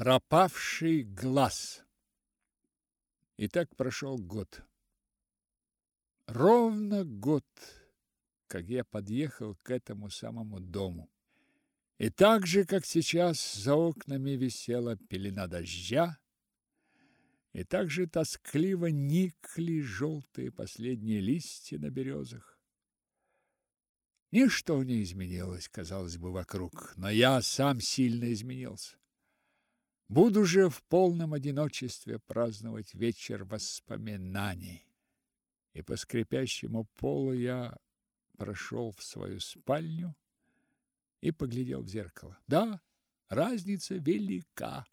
Пропавший глаз. И так прошел год. Ровно год, как я подъехал к этому самому дому. И так же, как сейчас, за окнами висела пелена дождя, и так же тоскливо никли желтые последние листья на березах. Ничто не изменилось, казалось бы, вокруг, но я сам сильно изменился. Буду же в полном одиночестве праздновать вечер воспоминаний. И по скрипящему полу я прошел в свою спальню и поглядел в зеркало. Да, разница велика.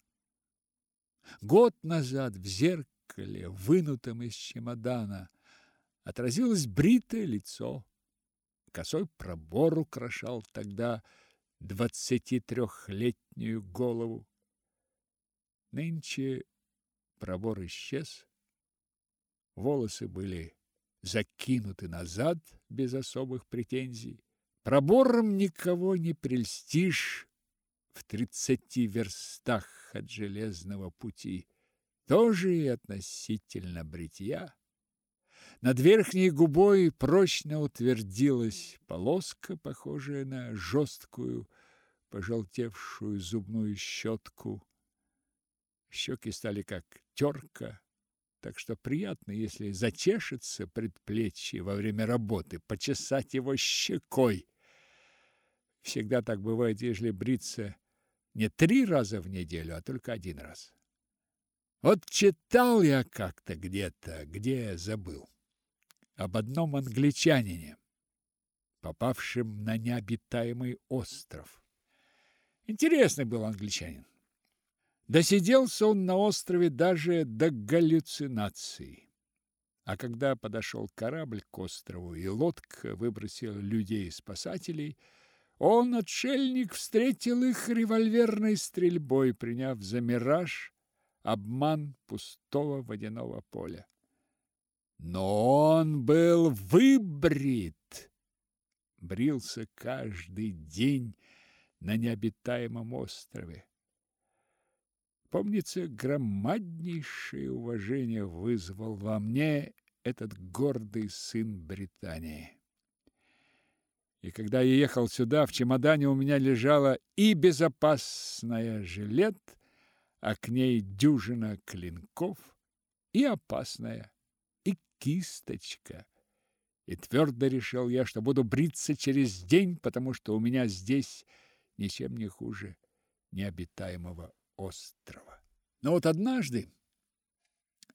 Год назад в зеркале, вынутом из чемодана, отразилось бритое лицо. Косой пробор украшал тогда двадцатитрехлетнюю голову. Нынче пробор исчез, волосы были закинуты назад без особых претензий. Пробором никого не прельстишь в тридцати верстах от железного пути. Тоже и относительно бритья. Над верхней губой прочно утвердилась полоска, похожая на жесткую, пожелтевшую зубную щетку. Щеки стали как терка, так что приятно, если зачешется предплечье во время работы, почесать его щекой. Всегда так бывает, если бриться не три раза в неделю, а только один раз. Вот читал я как-то где-то, где забыл, об одном англичанине, попавшем на необитаемый остров. Интересный был англичанин. Досиделся он на острове даже до галлюцинаций. А когда подошел корабль к острову и лодка выбросила людей-спасателей, он, отшельник, встретил их револьверной стрельбой, приняв за мираж обман пустого водяного поля. Но он был выбрит, брился каждый день на необитаемом острове. Помнится, громаднейшее уважение вызвал во мне этот гордый сын Британии. И когда я ехал сюда, в чемодане у меня лежала и безопасная жилет, а к ней дюжина клинков, и опасная, и кисточка. И твердо решил я, что буду бриться через день, потому что у меня здесь ничем не хуже необитаемого острова. Но вот однажды,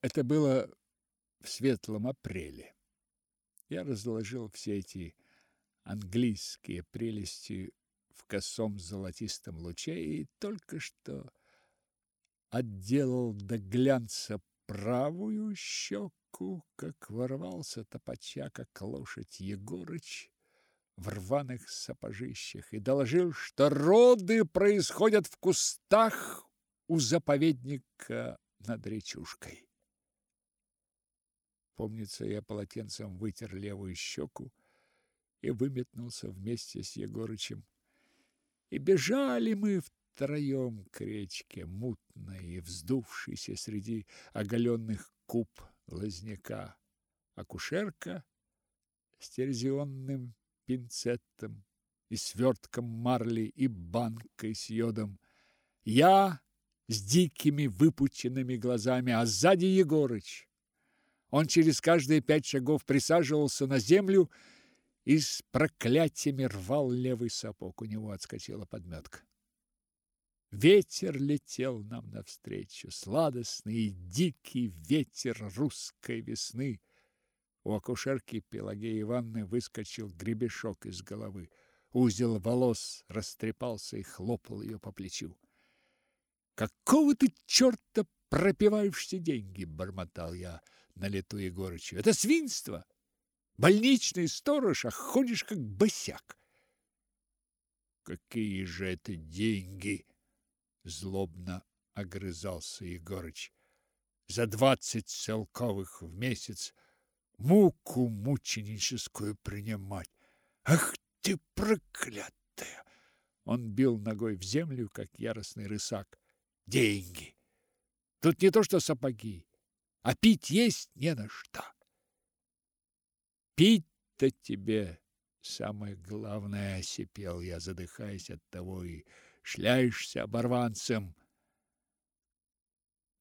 это было в светлом апреле, я разложил все эти английские прелести в косом золотистом луче и только что отделал до глянца правую щеку, как ворвался топача, как лошадь Егорыч, в рваных сапожищах и доложил, что роды происходят в кустах у заповедника над речушкой. Помнится, я полотенцем вытер левую щеку и выметнулся вместе с Егорычем. И бежали мы втроем к речке, мутной и вздувшейся среди оголенных куб лозняка. Акушерка с терзионным пинцетом и свертком марли и банкой с йодом. Я с дикими выпученными глазами, а сзади Егорыч. Он через каждые пять шагов присаживался на землю и с проклятиями рвал левый сапог. У него отскочила подметка. Ветер летел нам навстречу, сладостный и дикий ветер русской весны. У акушерки Пелагеи Ивановны выскочил гребешок из головы. Узел волос растрепался и хлопал ее по плечу. Какого ты черта пропиваешься деньги, бормотал я на лету Егорычу. Это свинство. Больничный сторож, а ходишь как босяк. Какие же это деньги? злобно огрызался Егорыч. За двадцать целковых в месяц муку мученическую принимать. Ах ты проклятая! Он бил ногой в землю, как яростный рысак деньги. Тут не то что сапоги, а пить есть не на что. Пить-то тебе самое главное, сипел я, задыхаясь от того, и шляешься оборванцем.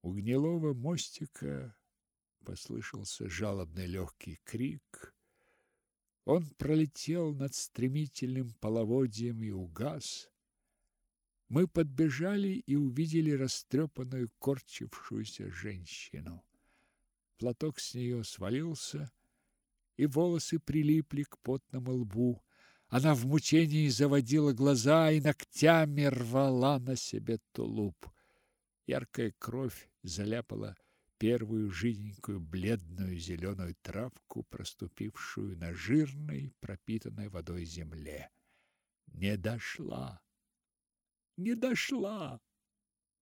У гнилого мостика послышался жалобный легкий крик. Он пролетел над стремительным половодьем и угас. Мы подбежали и увидели растрепанную, корчившуюся женщину. Платок с нее свалился, и волосы прилипли к потному лбу. Она в мучении заводила глаза и ногтями рвала на себе тулуп. Яркая кровь заляпала первую жиденькую бледную зеленую травку, проступившую на жирной, пропитанной водой земле. Не дошла. Не дошла,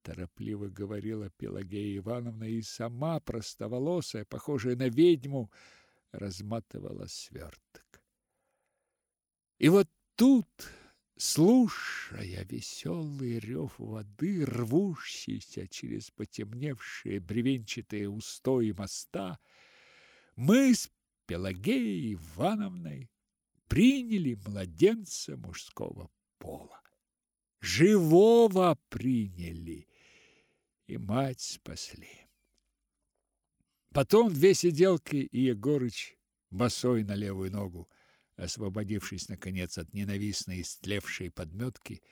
торопливо говорила Пелагея Ивановна и сама простоволосая, похожая на ведьму, разматывала сверток. И вот тут, слушая веселый рев воды, рвущийся через потемневшие бревенчатые устои моста, мы с Пелагеей Ивановной приняли младенца мужского пола. Живого приняли и мать спасли. Потом две сиделки и Егорыч босой на левую ногу, освободившись наконец от ненавистной истлевшей подметки,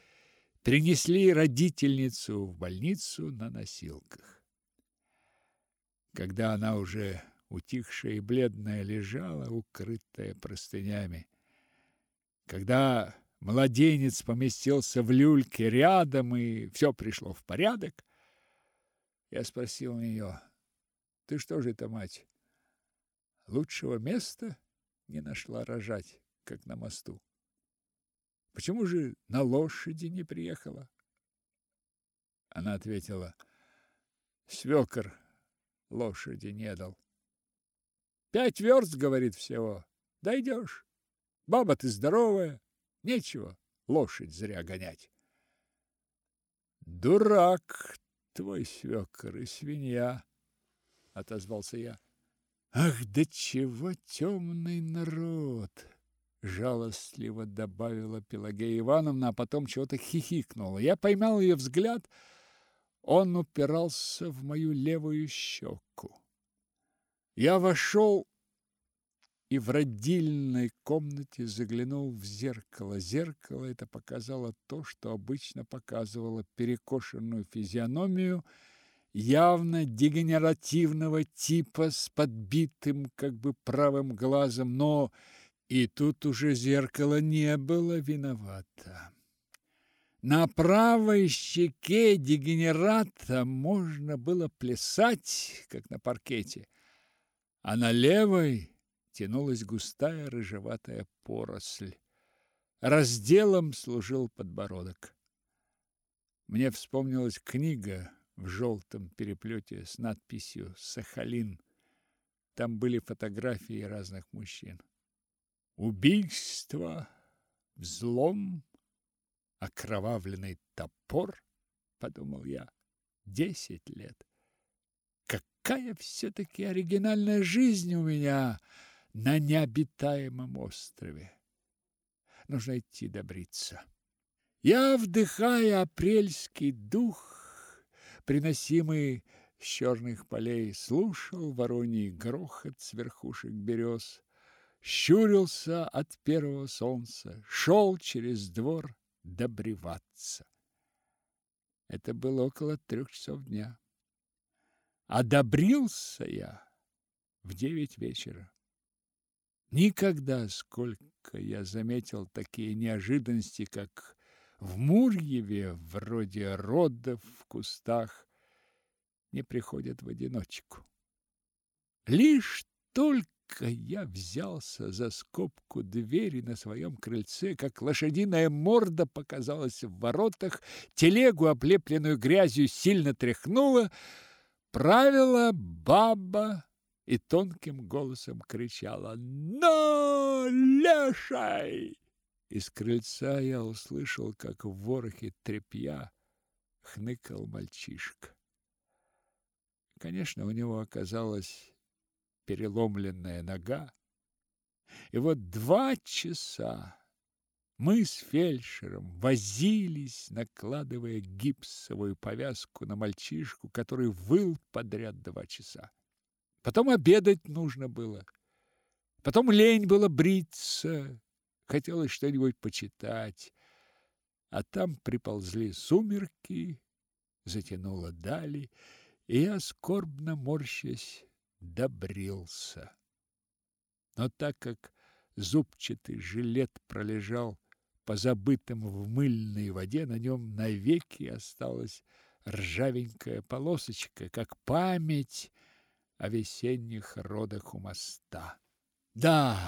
принесли родительницу в больницу на носилках. Когда она уже утихшая и бледная лежала, укрытая простынями, когда младенец поместился в люльке рядом и все пришло в порядок, я спросил у нее: ты что же это, мать, лучшего места не нашла рожать, как на мосту? Почему же на лошади не приехала? Она ответила: свекор лошади не дал. Пять верст, говорит, всего. Дойдешь. Баба ты здоровая, нечего лошадь зря гонять. Дурак твой свекор и свинья, отозвался я. Ах, да чего темный народ, жалостливо добавила Пелагея Ивановна, а потом чего-то хихикнула. Я поймал ее взгляд, он упирался в мою левую щеку. Я вошел и в родильной комнате заглянул в зеркало. Зеркало это показало то, что обычно показывало перекошенную физиономию явно дегенеративного типа с подбитым как бы правым глазом, но и тут уже зеркало не было виновато. На правой щеке дегенерата можно было плясать, как на паркете, а на левой тянулась густая рыжеватая поросль. Разделом служил подбородок. Мне вспомнилась книга в желтом переплете с надписью «Сахалин». Там были фотографии разных мужчин. Убийство, взлом, окровавленный топор, подумал я, десять лет. Какая все-таки оригинальная жизнь у меня на необитаемом острове. Нужно идти добриться. Я, вдыхая апрельский дух, приносимый с черных полей, слушал вороний грохот с верхушек берез, щурился от первого солнца, шел через двор добреваться. Это было около трех часов дня. Одобрился я в девять вечера. Никогда, сколько я заметил такие неожиданности, как в Мурьеве, вроде родов в кустах, не приходят в одиночку. Лишь только я взялся за скобку двери на своем крыльце, как лошадиная морда показалась в воротах, телегу, облепленную грязью, сильно тряхнула, правила баба и тонким голосом кричала «Но, лешай!» Из крыльца я услышал, как в ворохе тряпья хныкал мальчишка. Конечно, у него оказалась переломленная нога. И вот два часа мы с фельдшером возились, накладывая гипсовую повязку на мальчишку, который выл подряд два часа. Потом обедать нужно было. Потом лень было бриться. Хотелось что-нибудь почитать. А там приползли сумерки, затянуло дали, и я, скорбно морщась, добрился. Но так как зубчатый жилет пролежал позабытым в мыльной воде, на нем навеки осталась ржавенькая полосочка, как память о весенних родах у моста. Да,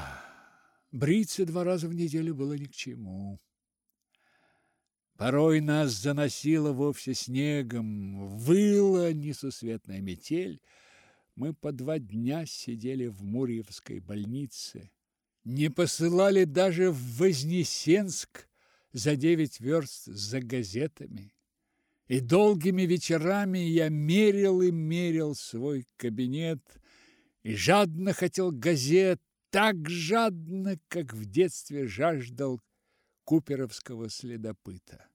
бриться два раза в неделю было ни к чему. Порой нас заносило вовсе снегом, выла несусветная метель. Мы по два дня сидели в Мурьевской больнице, не посылали даже в Вознесенск за девять верст за газетами. И долгими вечерами я мерил и мерил свой кабинет и жадно хотел газет, так жадно, как в детстве жаждал куперовского следопыта.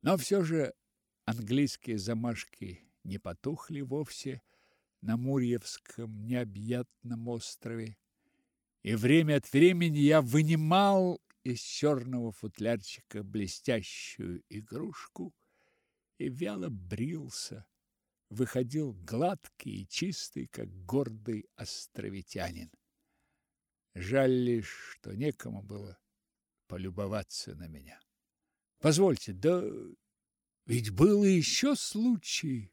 Но все же английские замашки не потухли вовсе на Мурьевском необъятном острове. И время от времени я вынимал из черного футлярчика блестящую игрушку и вяло брился, выходил гладкий и чистый, как гордый островитянин. Жаль лишь, что некому было полюбоваться на меня. Позвольте, да ведь был еще случай,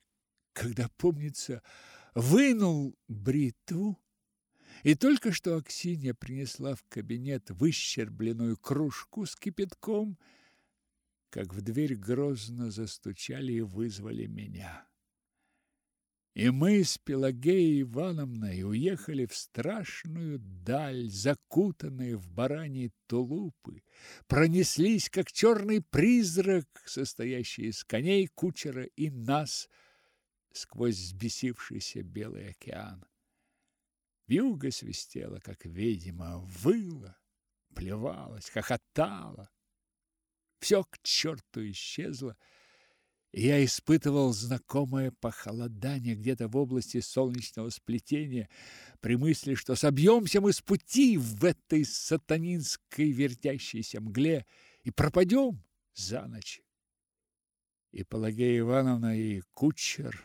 когда, помнится, вынул бритву, и только что Аксинья принесла в кабинет выщербленную кружку с кипятком, как в дверь грозно застучали и вызвали меня. И мы с Пелагеей Ивановной уехали в страшную даль, закутанные в бараньи тулупы, пронеслись, как черный призрак, состоящий из коней, кучера и нас, сквозь взбесившийся белый океан. Вьюга свистела, как ведьма, выла, плевалась, хохотала. Все к черту исчезло, я испытывал знакомое похолодание где-то в области солнечного сплетения при мысли, что собьемся мы с пути в этой сатанинской вертящейся мгле и пропадем за ночь. И Пелагея Ивановна, и кучер,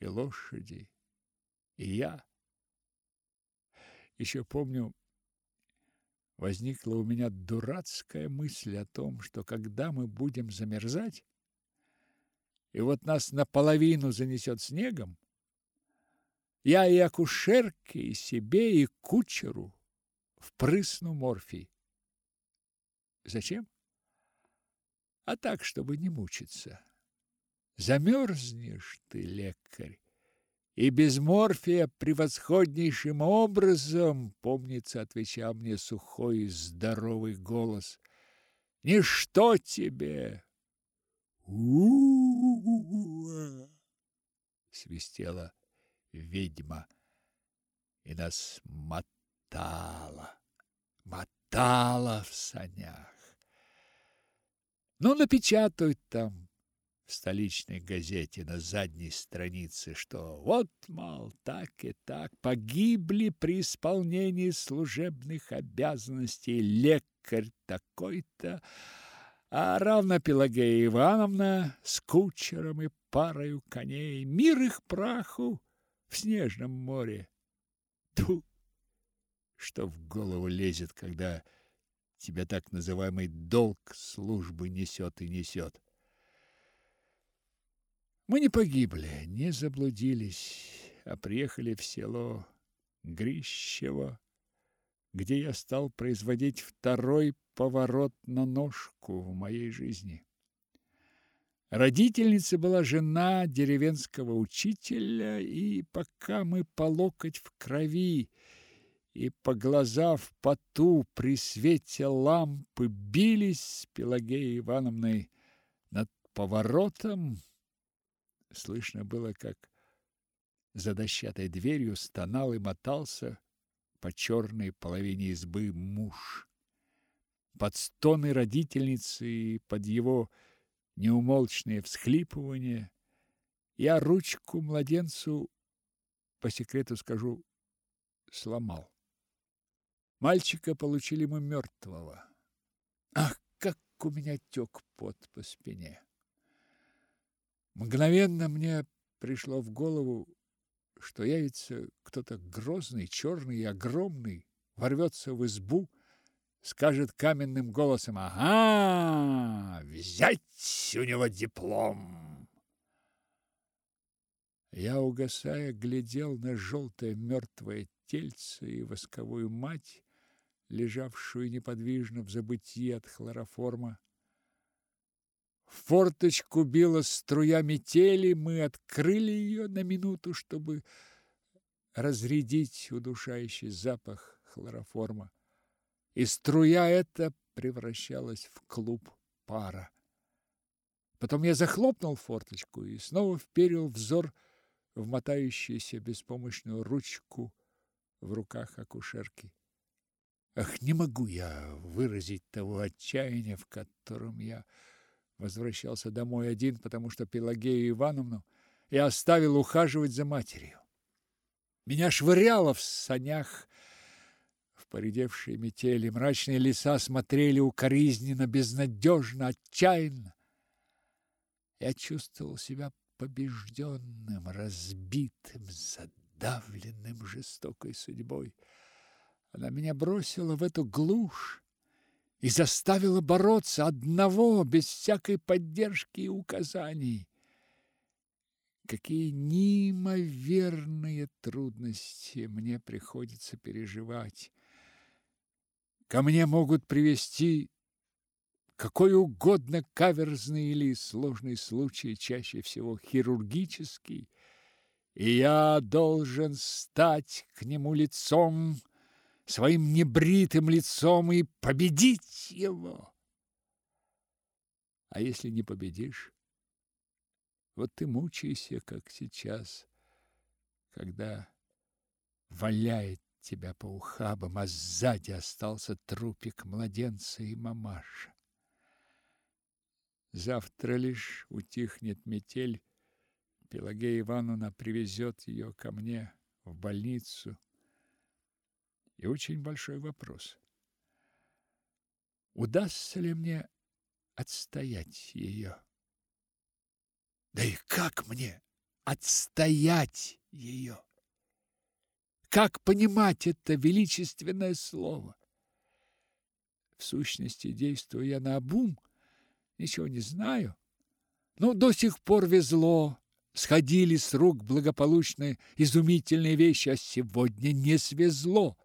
и лошади, и я. Еще помню, возникла у меня дурацкая мысль о том, что когда мы будем замерзать, и вот нас наполовину занесет снегом, я и акушерке, и себе, и кучеру впрысну морфий. Зачем? А так, чтобы не мучиться. Замерзнешь ты, лекарь, и без морфия превосходнейшим образом, помнится, отвечал мне сухой здоровый голос. Ничто тебе, у свистела ведьма и нас мотала, мотала в санях. Ну, напечатают там столичной газете на задней странице, что вот, мол, так и так погибли при исполнении служебных обязанностей лекарь такой-то, а равно Пелагея Ивановна с кучером и парою коней, мир их праху в снежном море. Ту, что в голову лезет, когда тебя так называемый долг службы несет и несет. Мы не погибли, не заблудились, а приехали в село Грищево, где я стал производить второй поворот на ножку в моей жизни. Родительница была жена деревенского учителя, и пока мы по локоть в крови и по глаза в поту при свете лампы бились с Пелагеей Ивановной над поворотом слышно было, как за дощатой дверью стонал и мотался по черной половине избы муж. Под стоны родительницы и под его неумолчные всхлипывания я ручку младенцу, по секрету скажу, сломал. Мальчика получили мы мертвого. Ах, как у меня тек пот по спине! Мгновенно мне пришло в голову, что явится кто-то грозный, черный и огромный, ворвется в избу, скажет каменным голосом «Ага, взять у него диплом!» Я, угасая, глядел на желтое мертвое тельце и восковую мать, лежавшую неподвижно в забытии от хлороформа. В форточку била струя метели, мы открыли ее на минуту, чтобы разрядить удушающий запах хлороформа. И струя эта превращалась в клуб пара. Потом я захлопнул форточку и снова вперил взор в мотающуюся беспомощную ручку в руках акушерки. Ах, не могу я выразить того отчаяния, в котором я возвращался домой один, потому что Пелагею Ивановну я оставил ухаживать за матерью. Меня швыряло в санях в поредевшие метели, мрачные леса смотрели укоризненно, безнадежно, отчаянно. Я чувствовал себя побежденным, разбитым, задавленным жестокой судьбой. Она меня бросила в эту глушь и заставила бороться одного, без всякой поддержки и указаний. Какие неимоверные трудности мне приходится переживать. Ко мне могут привести какой угодно каверзный или сложный случай, чаще всего хирургический, и я должен стать к нему лицом, своим небритым лицом и победить его. А если не победишь, вот ты мучайся, как сейчас, когда валяет тебя по ухабам, а сзади остался трупик младенца и мамаша. Завтра лишь утихнет метель, Пелагея Ивановна привезет ее ко мне в больницу. И очень большой вопрос. Удастся ли мне отстоять ее? Да и как мне отстоять ее? Как понимать это величественное слово? В сущности, действую я наобум, ничего не знаю. Но до сих пор везло, сходили с рук благополучно изумительные вещи, а сегодня не свезло.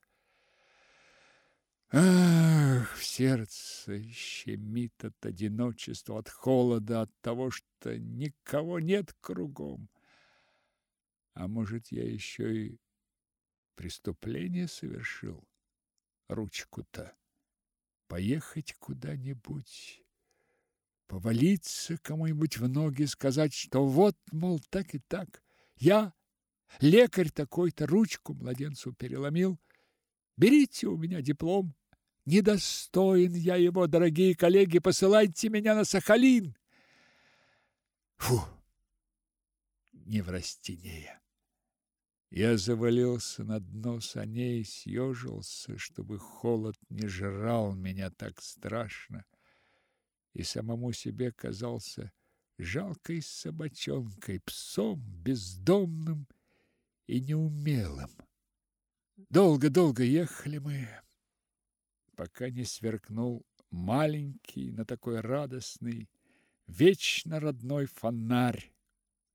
Ах, сердце щемит от одиночества, от холода, от того, что никого нет кругом. А может, я еще и преступление совершил? Ручку-то. Поехать куда-нибудь, повалиться кому-нибудь в ноги, сказать, что вот, мол, так и так. Я, лекарь такой-то, ручку младенцу переломил. Берите у меня диплом. Недостоин я его, дорогие коллеги, посылайте меня на Сахалин. Фу, не в растения. Я завалился на дно саней, съежился, чтобы холод не жрал меня так страшно, и самому себе казался жалкой собачонкой, псом бездомным и неумелым. Долго-долго ехали мы, пока не сверкнул маленький, но такой радостный, вечно родной фонарь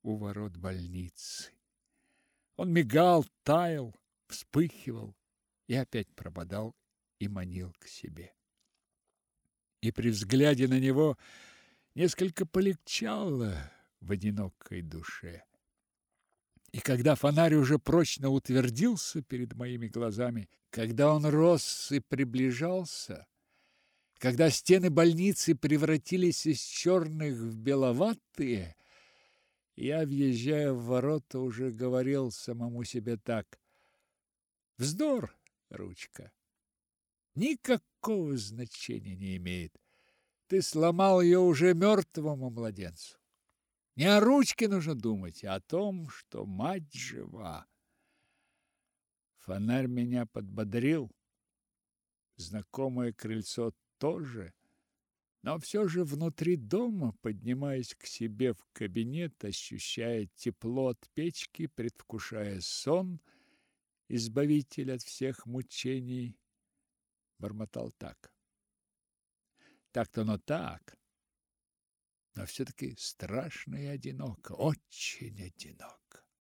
у ворот больницы. Он мигал, таял, вспыхивал и опять пропадал и манил к себе. И при взгляде на него несколько полегчало в одинокой душе. И когда фонарь уже прочно утвердился перед моими глазами, когда он рос и приближался, Когда стены больницы превратились из черных в беловатые, я, въезжая в ворота, уже говорил самому себе так. Вздор, ручка. Никакого значения не имеет. Ты сломал ее уже мертвому младенцу. Не о ручке нужно думать, а о том, что мать жива. Фонарь меня подбодрил. Знакомое крыльцо тоже. Но все же внутри дома, поднимаясь к себе в кабинет, ощущая тепло от печки, предвкушая сон, избавитель от всех мучений, бормотал так. Так-то оно так но все-таки страшно и одиноко, очень одиноко.